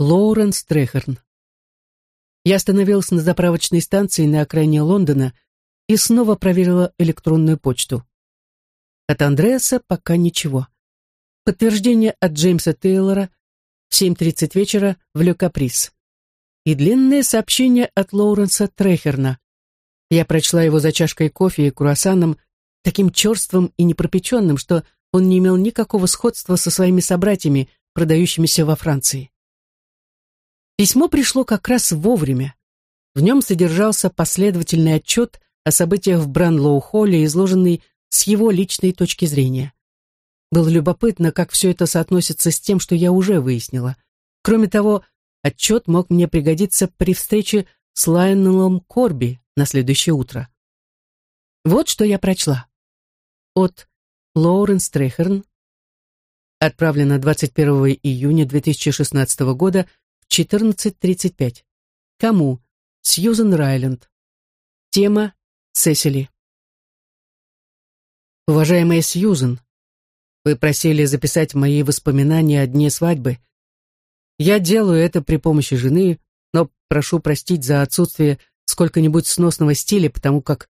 Лоуренс Трехерн. Я остановилась на заправочной станции на окраине Лондона и снова проверила электронную почту. От Андреаса пока ничего. Подтверждение от Джеймса Тейлора в 7.30 вечера в Ле Каприс. И длинное сообщение от Лоуренса Трехерна. Я прочла его за чашкой кофе и круассаном, таким черствым и непропеченным, что он не имел никакого сходства со своими собратьями, продающимися во Франции. Письмо пришло как раз вовремя. В нем содержался последовательный отчет о событиях в Бранлоу-холле, изложенный с его личной точки зрения. Было любопытно, как все это соотносится с тем, что я уже выяснила. Кроме того, отчет мог мне пригодиться при встрече с Лайонелом Корби на следующее утро. Вот что я прочла. От Лоуренс Трехерн. Отправлено 21 июня 2016 года 14.35. Кому? Сьюзен Райленд. Тема Сесили. Уважаемая Сьюзен, вы просили записать мои воспоминания о дне свадьбы. Я делаю это при помощи жены, но прошу простить за отсутствие сколько-нибудь сносного стиля, потому как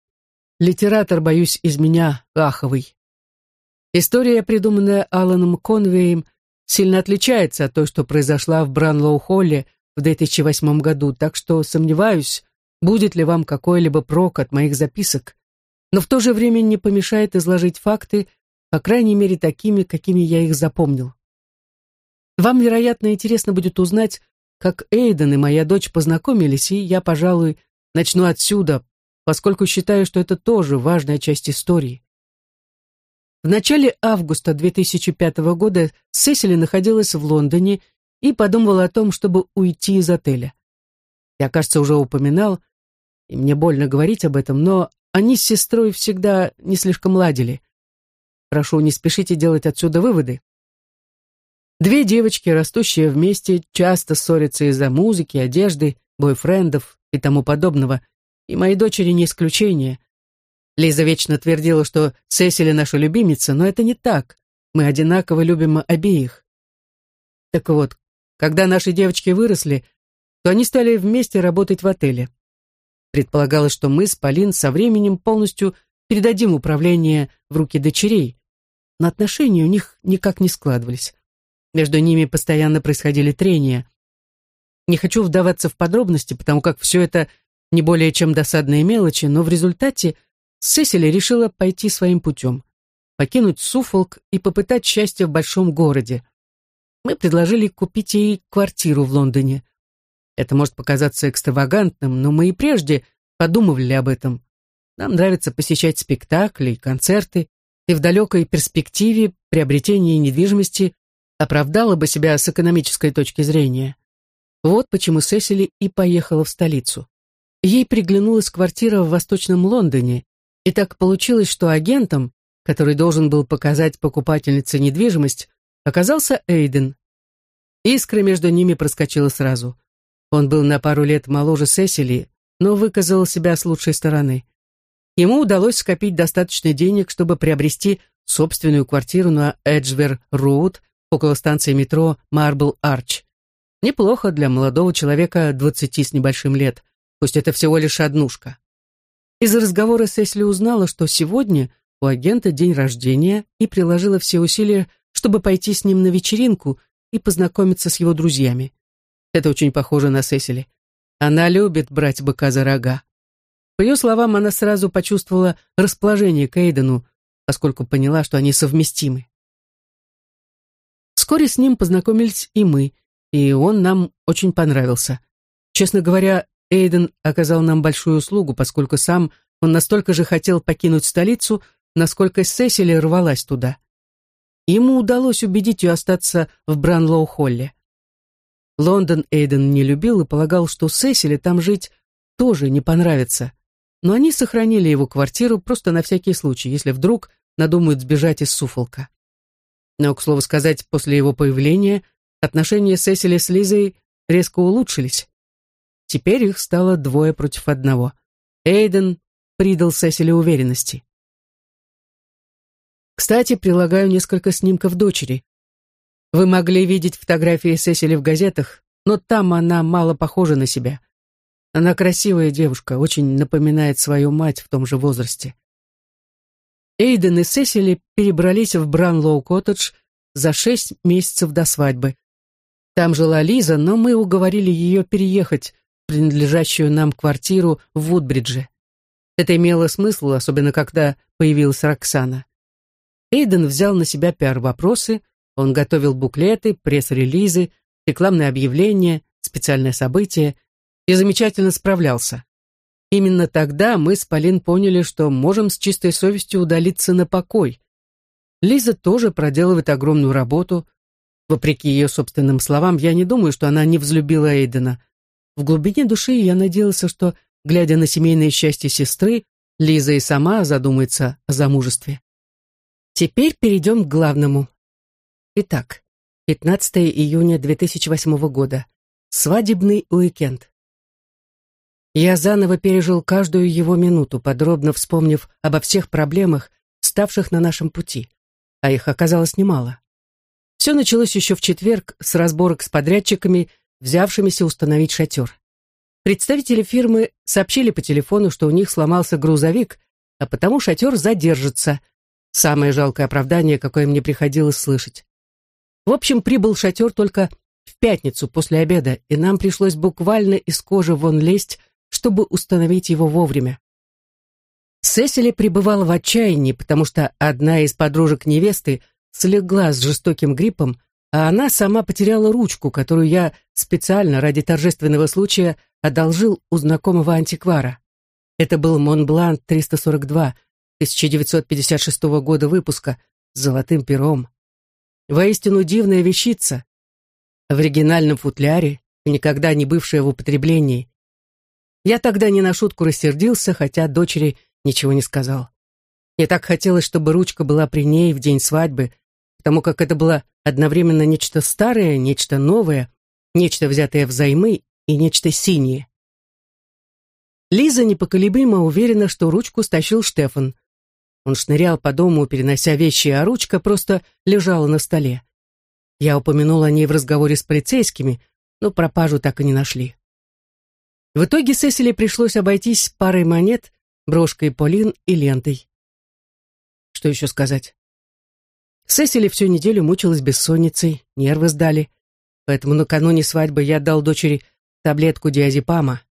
литератор, боюсь, из меня аховый. История, придуманная Аланом Конвеем, сильно отличается от той, что произошла в Бранлоу-Холле в 2008 году, так что сомневаюсь, будет ли вам какой-либо прок от моих записок, но в то же время не помешает изложить факты, по крайней мере такими, какими я их запомнил. Вам, вероятно, интересно будет узнать, как Эйден и моя дочь познакомились, и я, пожалуй, начну отсюда, поскольку считаю, что это тоже важная часть истории. В начале августа 2005 года Сесили находилась в Лондоне и подумывала о том, чтобы уйти из отеля. Я, кажется, уже упоминал, и мне больно говорить об этом, но они с сестрой всегда не слишком ладили. Прошу, не спешите делать отсюда выводы. Две девочки, растущие вместе, часто ссорятся из-за музыки, одежды, бойфрендов и тому подобного, и мои дочери не исключение. Лиза вечно твердила, что Сесили наша любимица, но это не так. Мы одинаково любим обеих. Так вот, когда наши девочки выросли, то они стали вместе работать в отеле. Предполагалось, что мы с Полин со временем полностью передадим управление в руки дочерей, но отношения у них никак не складывались. Между ними постоянно происходили трения. Не хочу вдаваться в подробности, потому как все это не более чем досадные мелочи, но в результате Сесили решила пойти своим путем, покинуть Суфолк и попытать счастье в большом городе. Мы предложили купить ей квартиру в Лондоне. Это может показаться экстравагантным, но мы и прежде подумывали об этом. Нам нравится посещать спектакли, концерты, и в далекой перспективе приобретение недвижимости оправдало бы себя с экономической точки зрения. Вот почему Сесили и поехала в столицу. Ей приглянулась квартира в Восточном Лондоне, и так получилось, что агентом, который должен был показать покупательнице недвижимость, оказался Эйден. Искра между ними проскочила сразу. Он был на пару лет моложе Сесили, но выказал себя с лучшей стороны. Ему удалось скопить достаточно денег, чтобы приобрести собственную квартиру на Эджвер-Роуд около станции метро Марбл Арч. Неплохо для молодого человека двадцати с небольшим лет, пусть это всего лишь однушка. Из разговора Сесли узнала, что сегодня у агента день рождения и приложила все усилия, чтобы пойти с ним на вечеринку и познакомиться с его друзьями. Это очень похоже на Сесили. Она любит брать быка за рога. По ее словам, она сразу почувствовала расположение к Эйдену, поскольку поняла, что они совместимы. Вскоре с ним познакомились и мы, и он нам очень понравился. Честно говоря, Эйден оказал нам большую услугу, поскольку сам он настолько же хотел покинуть столицу, насколько Сесили рвалась туда. Ему удалось убедить ее остаться в Бранлоу-Холле. Лондон Эйден не любил и полагал, что Сесили там жить тоже не понравится. Но они сохранили его квартиру просто на всякий случай, если вдруг надумают сбежать из Суфолка. Но, к слову сказать, после его появления отношения Сесили с Лизой резко улучшились. Теперь их стало двое против одного. Эйден придал Сесили уверенности. Кстати, прилагаю несколько снимков дочери. Вы могли видеть фотографии Сесили в газетах, но там она мало похожа на себя. Она красивая девушка, очень напоминает свою мать в том же возрасте. Эйден и Сесили перебрались в Бранлоу-коттедж за шесть месяцев до свадьбы. Там жила Лиза, но мы уговорили ее переехать принадлежащую нам квартиру в Вудбридже. Это имело смысл, особенно когда появилась Роксана. Эйден взял на себя пиар-вопросы, он готовил буклеты, пресс-релизы, рекламные объявления, специальные события и замечательно справлялся. Именно тогда мы с Полин поняли, что можем с чистой совестью удалиться на покой. Лиза тоже проделывает огромную работу. Вопреки ее собственным словам, я не думаю, что она не взлюбила Эйдена. В глубине души я надеялся, что, глядя на семейное счастье сестры, Лиза и сама задумается о замужестве. Теперь перейдем к главному. Итак, 15 июня 2008 года. Свадебный уикенд. Я заново пережил каждую его минуту, подробно вспомнив обо всех проблемах, ставших на нашем пути, а их оказалось немало. Все началось еще в четверг с разборок с подрядчиками, взявшимися установить шатер. Представители фирмы сообщили по телефону, что у них сломался грузовик, а потому шатер задержится. Самое жалкое оправдание, какое мне приходилось слышать. В общем, прибыл шатер только в пятницу после обеда, и нам пришлось буквально из кожи вон лезть, чтобы установить его вовремя. Сесили пребывала в отчаянии, потому что одна из подружек невесты слегла с жестоким гриппом, а она сама потеряла ручку, которую я специально ради торжественного случая одолжил у знакомого антиквара. Это был Монблан 342, 1956 года выпуска, с золотым пером. Воистину дивная вещица. В оригинальном футляре, никогда не бывшая в употреблении. Я тогда не на шутку рассердился, хотя дочери ничего не сказал. Мне так хотелось, чтобы ручка была при ней в день свадьбы, потому как это было одновременно нечто старое, нечто новое, нечто взятое взаймы и нечто синее. Лиза непоколебимо уверена, что ручку стащил Штефан. Он шнырял по дому, перенося вещи, а ручка просто лежала на столе. Я упомянул о ней в разговоре с полицейскими, но пропажу так и не нашли. В итоге Сесили пришлось обойтись парой монет, брошкой Полин и лентой. Что еще сказать? Сесили всю неделю мучилась бессонницей, нервы сдали, поэтому накануне свадьбы я дал дочери таблетку диазепама.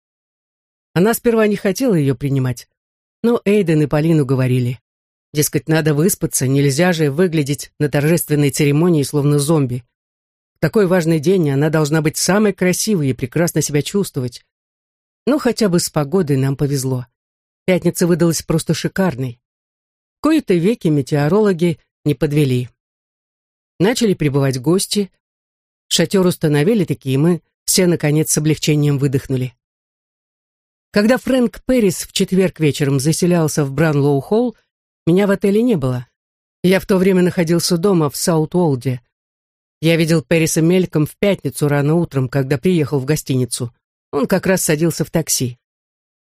Она сперва не хотела ее принимать, но Эйден и Полину говорили. Дескать, надо выспаться, нельзя же выглядеть на торжественной церемонии словно зомби. В такой важный день она должна быть самой красивой и прекрасно себя чувствовать. Ну, хотя бы с погодой нам повезло. Пятница выдалась просто шикарной. Кои-то веки метеорологи не подвели. Начали прибывать гости. Шатер установили такие, мы все, наконец, с облегчением выдохнули. Когда Фрэнк Перрис в четверг вечером заселялся в Бранлоу-холл, меня в отеле не было. Я в то время находился дома в Саут-Уолде. Я видел Перриса мельком в пятницу рано утром, когда приехал в гостиницу. Он как раз садился в такси.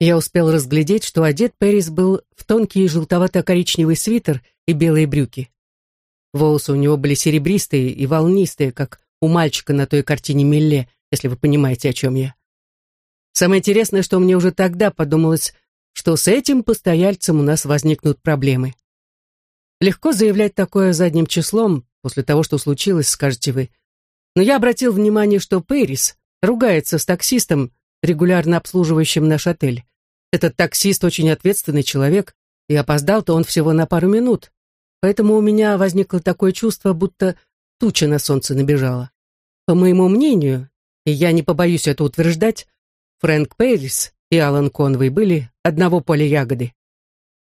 Я успел разглядеть, что одет Перрис был в тонкий желтовато-коричневый свитер и белые брюки. Волосы у него были серебристые и волнистые, как у мальчика на той картине Милле, если вы понимаете, о чем я. Самое интересное, что мне уже тогда подумалось, что с этим постояльцем у нас возникнут проблемы. Легко заявлять такое задним числом, после того, что случилось, скажете вы. Но я обратил внимание, что Пэрис ругается с таксистом, регулярно обслуживающим наш отель. Этот таксист очень ответственный человек, и опоздал-то он всего на пару минут. Поэтому у меня возникло такое чувство, будто туча на солнце набежала. По моему мнению, и я не побоюсь это утверждать, Фрэнк Пэрис и Алан Конвей были одного поля ягоды.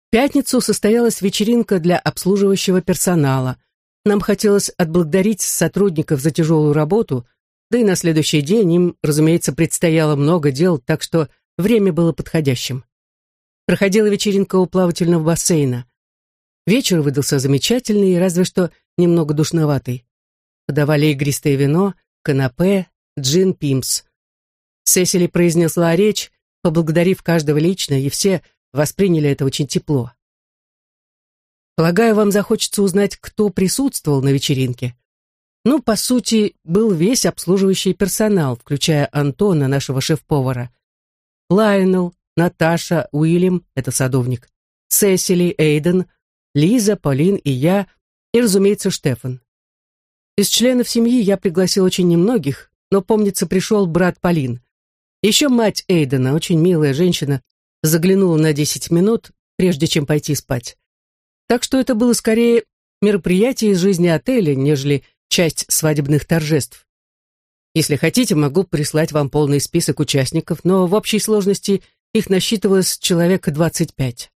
В пятницу состоялась вечеринка для обслуживающего персонала. Нам хотелось отблагодарить сотрудников за тяжелую работу, да и на следующий день им, разумеется, предстояло много дел, так что время было подходящим. Проходила вечеринка у плавательного бассейна. Вечер выдался замечательный, разве что немного душноватый. Подавали игристое вино, канапе, джин пимс. Сесили произнесла речь, поблагодарив каждого лично, и все восприняли это очень тепло. Полагаю, вам захочется узнать, кто присутствовал на вечеринке. Ну, по сути, был весь обслуживающий персонал, включая Антона, нашего шеф-повара. Лайонел, Наташа, Уильям, это садовник, Сесили, Эйден, Лиза, Полин и я, и, разумеется, Штефан. Из членов семьи я пригласил очень немногих, но, помнится, пришел брат Полин. Еще мать Эйдена, очень милая женщина, заглянула на десять минут, прежде чем пойти спать. Так что это было скорее мероприятие из жизни отеля, нежели часть свадебных торжеств. Если хотите, могу прислать вам полный список участников, но в общей сложности их насчитывалось человек 25.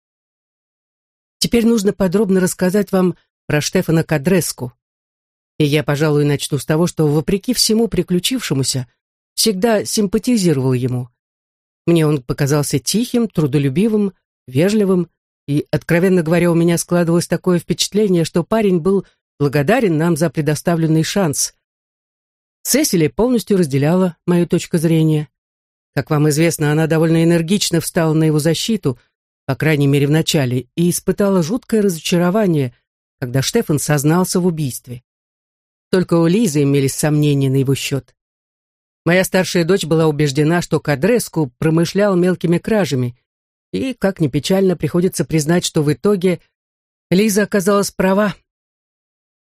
Теперь нужно подробно рассказать вам про Штефана Кадреску. И я, пожалуй, начну с того, что, вопреки всему приключившемуся, всегда симпатизировал ему. Мне он показался тихим, трудолюбивым, вежливым, и, откровенно говоря, у меня складывалось такое впечатление, что парень был благодарен нам за предоставленный шанс. Сесили полностью разделяла мою точку зрения. Как вам известно, она довольно энергично встала на его защиту, по крайней мере в начале, и испытала жуткое разочарование, когда Штефан сознался в убийстве. Только у Лизы имелись сомнения на его счет. Моя старшая дочь была убеждена, что Кадреску промышлял мелкими кражами, и, как ни печально, приходится признать, что в итоге Лиза оказалась права.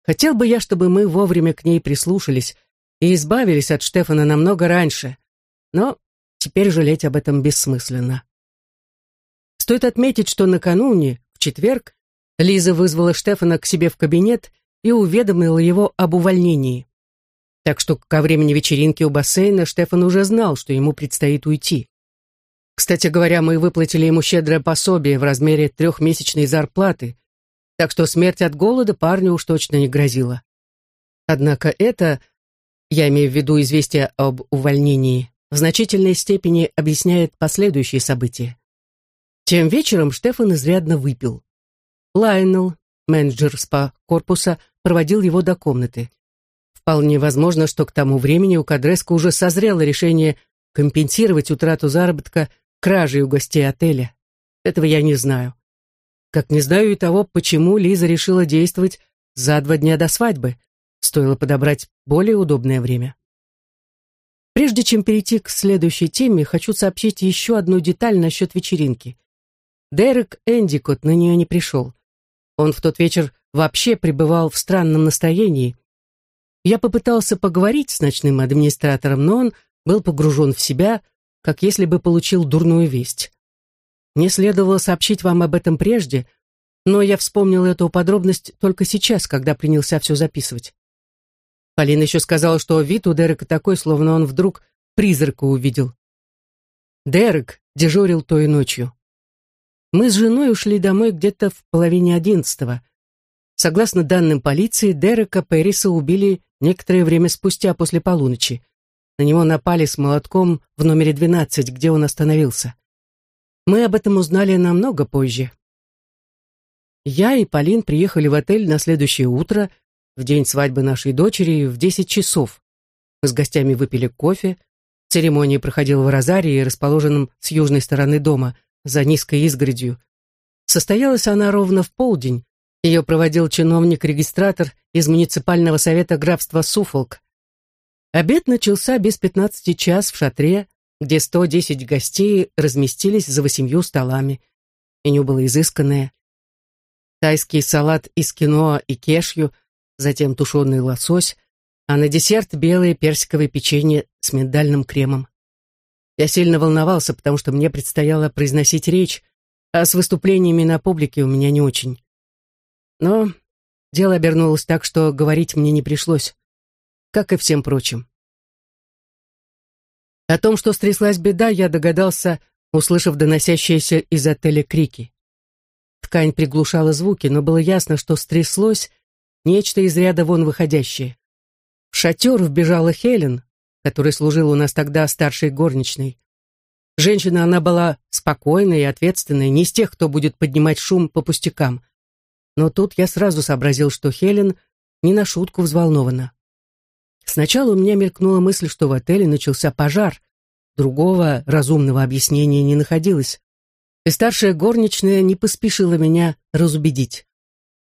Хотел бы я, чтобы мы вовремя к ней прислушались и избавились от Штефана намного раньше, но теперь жалеть об этом бессмысленно. Стоит отметить, что накануне, в четверг, Лиза вызвала Штефана к себе в кабинет и уведомила его об увольнении. Так что ко времени вечеринки у бассейна Штефан уже знал, что ему предстоит уйти. Кстати говоря, мы выплатили ему щедрое пособие в размере трехмесячной зарплаты, так что смерть от голода парню уж точно не грозила. Однако это, я имею в виду известие об увольнении, в значительной степени объясняет последующие события. Тем вечером Штефан изрядно выпил. Лайнел, менеджер спа-корпуса, проводил его до комнаты. Вполне возможно, что к тому времени у Кадреско уже созрело решение компенсировать утрату заработка кражей у гостей отеля. Этого я не знаю. Как не знаю и того, почему Лиза решила действовать за два дня до свадьбы. Стоило подобрать более удобное время. Прежде чем перейти к следующей теме, хочу сообщить еще одну деталь насчет вечеринки. Дерек Эндикот на нее не пришел. Он в тот вечер вообще пребывал в странном настроении. Я попытался поговорить с ночным администратором, но он был погружен в себя, как если бы получил дурную весть. Мне следовало сообщить вам об этом прежде, но я вспомнил эту подробность только сейчас, когда принялся все записывать. Полина еще сказала, что вид у Дерека такой, словно он вдруг призрака увидел. Дерек дежурил той ночью. Мы с женой ушли домой где-то в половине одиннадцатого. Согласно данным полиции, Дерека Перриса убили некоторое время спустя после полуночи. На него напали с молотком в номере 12, где он остановился. Мы об этом узнали намного позже. Я и Полин приехали в отель на следующее утро, в день свадьбы нашей дочери, в 10 часов. Мы с гостями выпили кофе. Церемония проходила в розарии, расположенном с южной стороны дома, за низкой изгородью. Состоялась она ровно в полдень. Ее проводил чиновник-регистратор из муниципального совета графства Суфолк. Обед начался без пятнадцати час в шатре, где сто десять гостей разместились за восемью столами. Меню было изысканное. Тайский салат из киноа и кешью, затем тушеный лосось, а на десерт белое персиковое печенье с миндальным кремом. Я сильно волновался, потому что мне предстояло произносить речь, а с выступлениями на публике у меня не очень. Но дело обернулось так, что говорить мне не пришлось как и всем прочим. О том, что стряслась беда, я догадался, услышав доносящиеся из отеля крики. Ткань приглушала звуки, но было ясно, что стряслось нечто из ряда вон выходящее. В шатер вбежала Хелен, которая служила у нас тогда старшей горничной. Женщина она была спокойной и ответственной, не из тех, кто будет поднимать шум по пустякам. Но тут я сразу сообразил, что Хелен не на шутку взволнована. Сначала у меня мелькнула мысль, что в отеле начался пожар. Другого разумного объяснения не находилось. И старшая горничная не поспешила меня разубедить.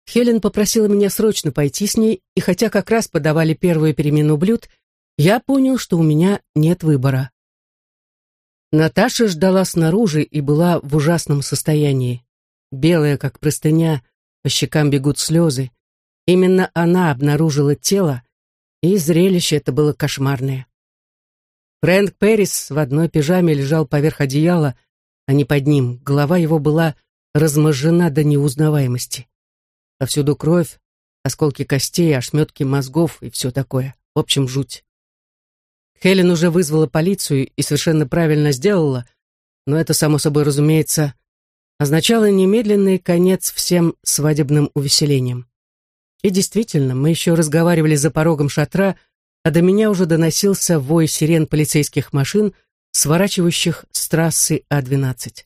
Хелен попросила меня срочно пойти с ней, и хотя как раз подавали первую перемену блюд, я понял, что у меня нет выбора. Наташа ждала снаружи и была в ужасном состоянии. Белая, как простыня, по щекам бегут слезы. Именно она обнаружила тело, и зрелище это было кошмарное. Фрэнк Перрис в одной пижаме лежал поверх одеяла, а не под ним. Голова его была разможжена до неузнаваемости. Повсюду кровь, осколки костей, ошметки мозгов и все такое. В общем, жуть. Хелен уже вызвала полицию и совершенно правильно сделала, но это, само собой разумеется, означало немедленный конец всем свадебным увеселениям. И действительно, мы еще разговаривали за порогом шатра, а до меня уже доносился вой сирен полицейских машин, сворачивающих с трассы А-12.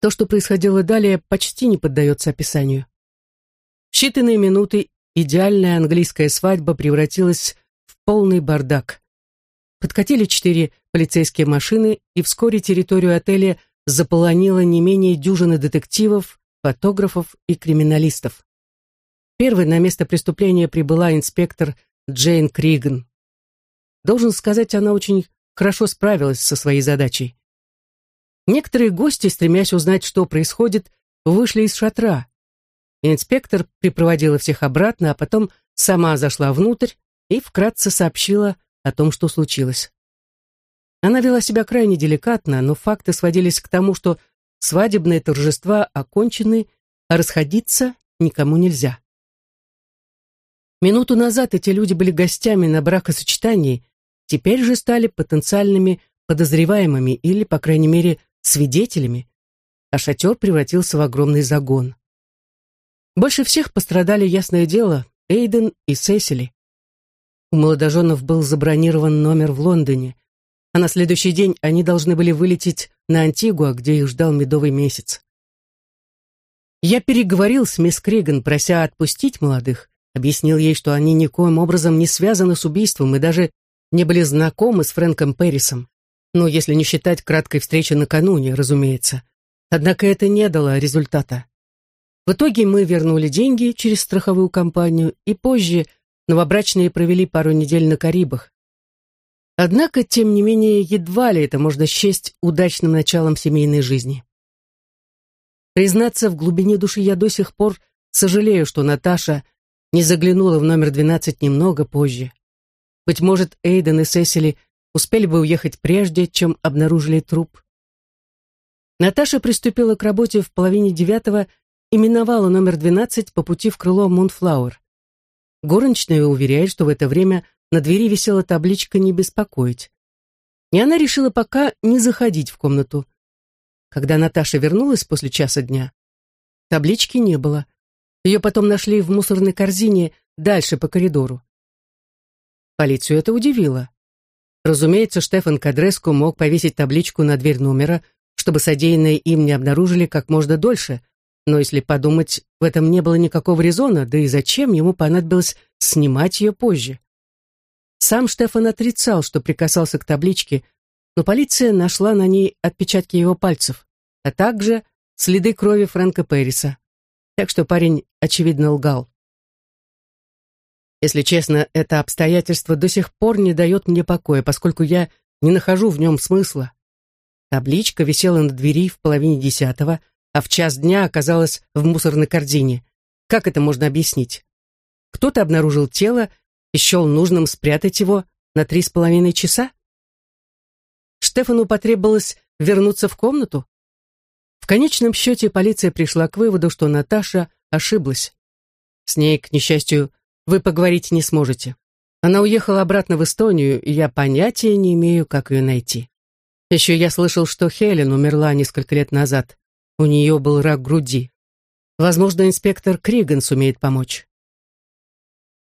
То, что происходило далее, почти не поддается описанию. В считанные минуты идеальная английская свадьба превратилась полный бардак. Подкатили четыре полицейские машины, и вскоре территорию отеля заполонило не менее дюжины детективов, фотографов и криминалистов. Первой на место преступления прибыла инспектор Джейн Криган. Должен сказать, она очень хорошо справилась со своей задачей. Некоторые гости, стремясь узнать, что происходит, вышли из шатра. Инспектор припроводила всех обратно, а потом сама зашла внутрь и вкратце сообщила о том, что случилось. Она вела себя крайне деликатно, но факты сводились к тому, что свадебные торжества окончены, а расходиться никому нельзя. Минуту назад эти люди были гостями на бракосочетании, теперь же стали потенциальными подозреваемыми или, по крайней мере, свидетелями, а шатер превратился в огромный загон. Больше всех пострадали, ясное дело, Эйден и Сесили. У молодоженов был забронирован номер в Лондоне, а на следующий день они должны были вылететь на Антигуа, где их ждал медовый месяц. Я переговорил с мисс Криган, прося отпустить молодых, объяснил ей, что они никоим образом не связаны с убийством и даже не были знакомы с Фрэнком Перрисом. Ну, если не считать краткой встречи накануне, разумеется. Однако это не дало результата. В итоге мы вернули деньги через страховую компанию, и позже новобрачные провели пару недель на Карибах. Однако, тем не менее, едва ли это можно счесть удачным началом семейной жизни. Признаться, в глубине души я до сих пор сожалею, что Наташа не заглянула в номер 12 немного позже. Быть может, Эйден и Сесили успели бы уехать прежде, чем обнаружили труп. Наташа приступила к работе в половине девятого и миновала номер 12 по пути в крыло Мунфлауэр. Горничная уверяет, что в это время на двери висела табличка «Не беспокоить». И она решила пока не заходить в комнату. Когда Наташа вернулась после часа дня, таблички не было. Ее потом нашли в мусорной корзине дальше по коридору. Полицию это удивило. Разумеется, Штефан Кадреску мог повесить табличку на дверь номера, чтобы содеянное им не обнаружили как можно дольше, но если подумать, в этом не было никакого резона, да и зачем ему понадобилось снимать ее позже. Сам Штефан отрицал, что прикасался к табличке, но полиция нашла на ней отпечатки его пальцев, а также следы крови Фрэнка Перриса. Так что парень, очевидно, лгал. Если честно, это обстоятельство до сих пор не дает мне покоя, поскольку я не нахожу в нем смысла. Табличка висела на двери в половине десятого, а в час дня оказалась в мусорной корзине. Как это можно объяснить? Кто-то обнаружил тело и счел нужным спрятать его на три с половиной часа? Штефану потребовалось вернуться в комнату? В конечном счете полиция пришла к выводу, что Наташа ошиблась. С ней, к несчастью, вы поговорить не сможете. Она уехала обратно в Эстонию, и я понятия не имею, как ее найти. Еще я слышал, что Хелен умерла несколько лет назад. У нее был рак груди. Возможно, инспектор Криган сумеет помочь.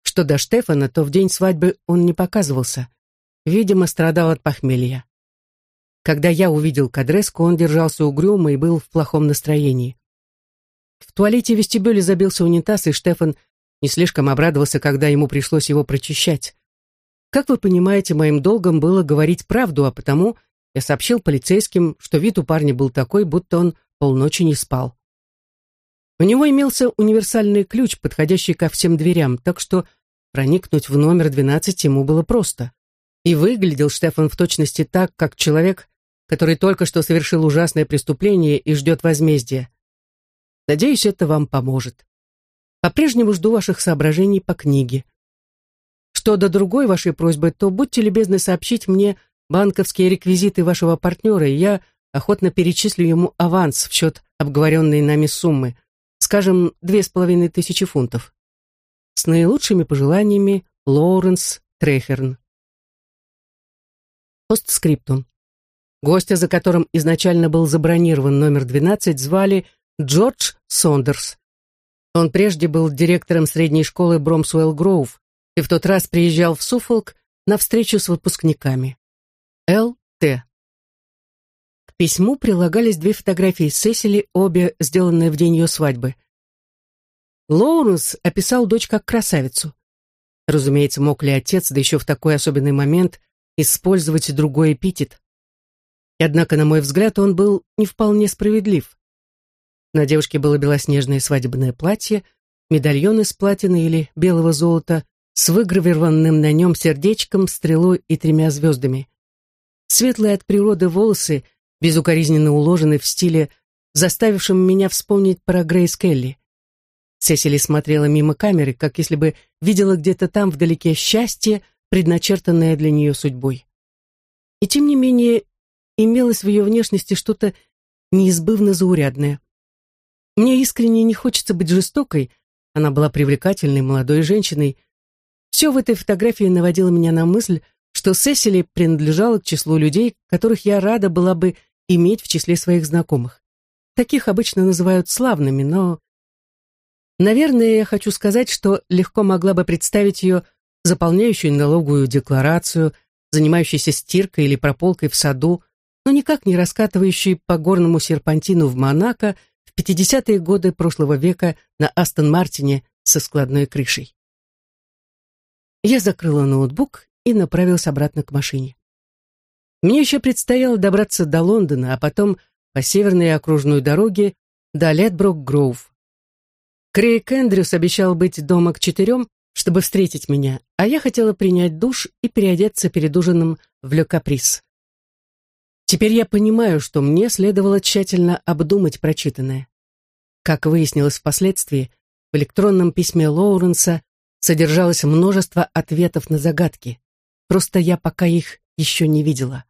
Что до Штефана, то в день свадьбы он не показывался. Видимо, страдал от похмелья. Когда я увидел Кадреску, он держался угрюмо и был в плохом настроении. В туалете вестибюле забился унитаз, и Штефан не слишком обрадовался, когда ему пришлось его прочищать. Как вы понимаете, моим долгом было говорить правду, а потому я сообщил полицейским, что вид у парня был такой, будто он полночи не спал. У него имелся универсальный ключ, подходящий ко всем дверям, так что проникнуть в номер 12 ему было просто. И выглядел Штефан в точности так, как человек, который только что совершил ужасное преступление и ждет возмездия. Надеюсь, это вам поможет. По-прежнему жду ваших соображений по книге. Что до другой вашей просьбы, то будьте любезны сообщить мне банковские реквизиты вашего партнера, и я охотно перечислю ему аванс в счет обговоренной нами суммы, скажем, две с половиной тысячи фунтов. С наилучшими пожеланиями, Лоуренс Трехерн. Постскриптум. Гостя, за которым изначально был забронирован номер 12, звали Джордж Сондерс. Он прежде был директором средней школы Бромсуэлл Гроув и в тот раз приезжал в Суффолк на встречу с выпускниками. Л. Т. Письму прилагались две фотографии Сесили, обе сделанные в день ее свадьбы. Лоуренс описал дочь как красавицу. Разумеется, мог ли отец, да еще в такой особенный момент, использовать другой эпитет. Однако, на мой взгляд, он был не вполне справедлив. На девушке было белоснежное свадебное платье, медальон из платины или белого золота с выгравированным на нем сердечком, стрелой и тремя звездами. Светлые от природы волосы, безукоризненно уложены в стиле, заставившем меня вспомнить про Грейс Келли. Сесили смотрела мимо камеры, как если бы видела где-то там вдалеке счастье, предначертанное для нее судьбой. И тем не менее, имелось в ее внешности что-то неизбывно заурядное. Мне искренне не хочется быть жестокой, она была привлекательной молодой женщиной. Все в этой фотографии наводило меня на мысль, что Сесили принадлежала к числу людей, которых я рада была бы иметь в числе своих знакомых. Таких обычно называют славными, но... Наверное, я хочу сказать, что легко могла бы представить ее заполняющую налоговую декларацию, занимающейся стиркой или прополкой в саду, но никак не раскатывающей по горному серпантину в Монако 50-е годы прошлого века на Астон Мартине со складной крышей. Я закрыла ноутбук и направилась обратно к машине. Мне еще предстояло добраться до Лондона, а потом по северной окружной дороге до Летброк-Гроув. Крейг Эндрюс обещал быть дома к четырем, чтобы встретить меня, а я хотела принять душ и переодеться перед ужином в Ле. Теперь я понимаю, что мне следовало тщательно обдумать прочитанное. Как выяснилось впоследствии, в электронном письме Лоуренса содержалось множество ответов на загадки. Просто я пока их еще не видела.